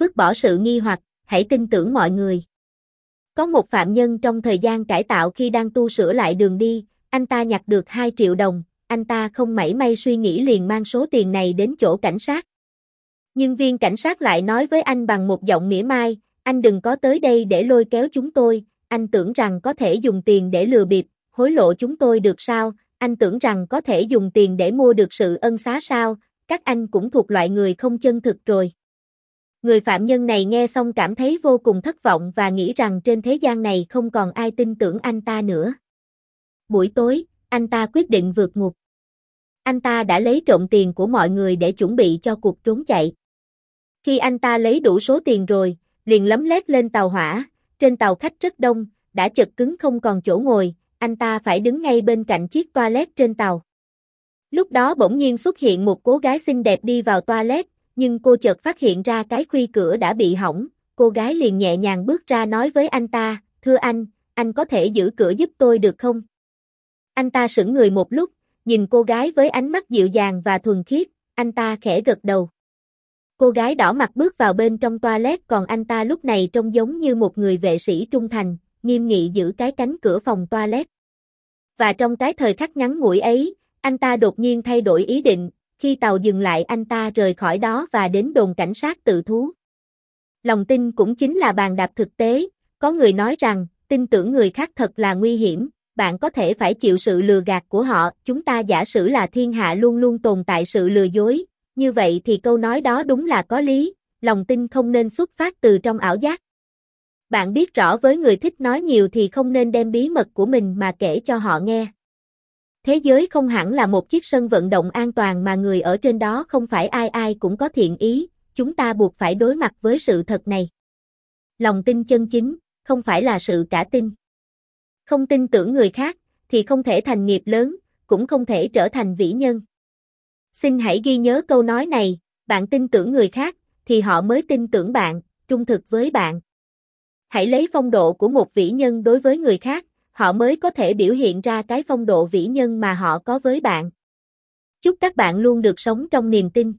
vứt bỏ sự nghi hoặc, hãy tin tưởng mọi người. Có một phạm nhân trong thời gian cải tạo khi đang tu sửa lại đường đi, anh ta nhặt được 2 triệu đồng, anh ta không mảy may suy nghĩ liền mang số tiền này đến chỗ cảnh sát. Nhưng viên cảnh sát lại nói với anh bằng một giọng mỉa mai, anh đừng có tới đây để lôi kéo chúng tôi, anh tưởng rằng có thể dùng tiền để lừa bịp, hối lộ chúng tôi được sao, anh tưởng rằng có thể dùng tiền để mua được sự ân xá sao, các anh cũng thuộc loại người không chân thực rồi. Người phạm nhân này nghe xong cảm thấy vô cùng thất vọng và nghĩ rằng trên thế gian này không còn ai tin tưởng anh ta nữa. Buổi tối, anh ta quyết định vượt ngục. Anh ta đã lấy trộm tiền của mọi người để chuẩn bị cho cuộc trốn chạy. Khi anh ta lấy đủ số tiền rồi, liền lấm lét lên tàu hỏa, trên tàu khách rất đông, đã chật cứng không còn chỗ ngồi, anh ta phải đứng ngay bên cạnh chiếc toilet trên tàu. Lúc đó bỗng nhiên xuất hiện một cô gái xinh đẹp đi vào toilet, nhưng cô chợt phát hiện ra cái khuy cửa đã bị hỏng, cô gái liền nhẹ nhàng bước ra nói với anh ta, thưa anh, anh có thể giữ cửa giúp tôi được không? Anh ta sững người một lúc, nhìn cô gái với ánh mắt dịu dàng và thuần khiết, anh ta khẽ gật đầu. Cô gái đỏ mặt bước vào bên trong toilet còn anh ta lúc này trông giống như một người vệ sĩ trung thành, nghiêm nghị giữ cái cánh cửa phòng toilet. Và trong cái thời khắc ngắn ngủi ấy, anh ta đột nhiên thay đổi ý định, khi tàu dừng lại anh ta rời khỏi đó và đến đồn cảnh sát tự thú. Lòng tin cũng chính là bàn đạp thực tế, có người nói rằng, tin tưởng người khác thật là nguy hiểm, bạn có thể phải chịu sự lừa gạt của họ, chúng ta giả sử là thiên hạ luôn luôn tồn tại sự lừa dối, như vậy thì câu nói đó đúng là có lý, lòng tin không nên xuất phát từ trong ảo giác. Bạn biết rõ với người thích nói nhiều thì không nên đem bí mật của mình mà kể cho họ nghe. Thế giới không hẳn là một chiếc sân vận động an toàn mà người ở trên đó không phải ai ai cũng có thiện ý, chúng ta buộc phải đối mặt với sự thật này. Lòng tin chân chính, không phải là sự cả tin. Không tin tưởng người khác, thì không thể thành nghiệp lớn, cũng không thể trở thành vĩ nhân. Xin hãy ghi nhớ câu nói này, bạn tin tưởng người khác, thì họ mới tin tưởng bạn, trung thực với bạn. Hãy lấy phong độ của một vĩ nhân đối với người khác, họ mới có thể biểu hiện ra cái phong độ vĩ nhân mà họ có với bạn. Chúc các bạn luôn được sống trong niềm tin.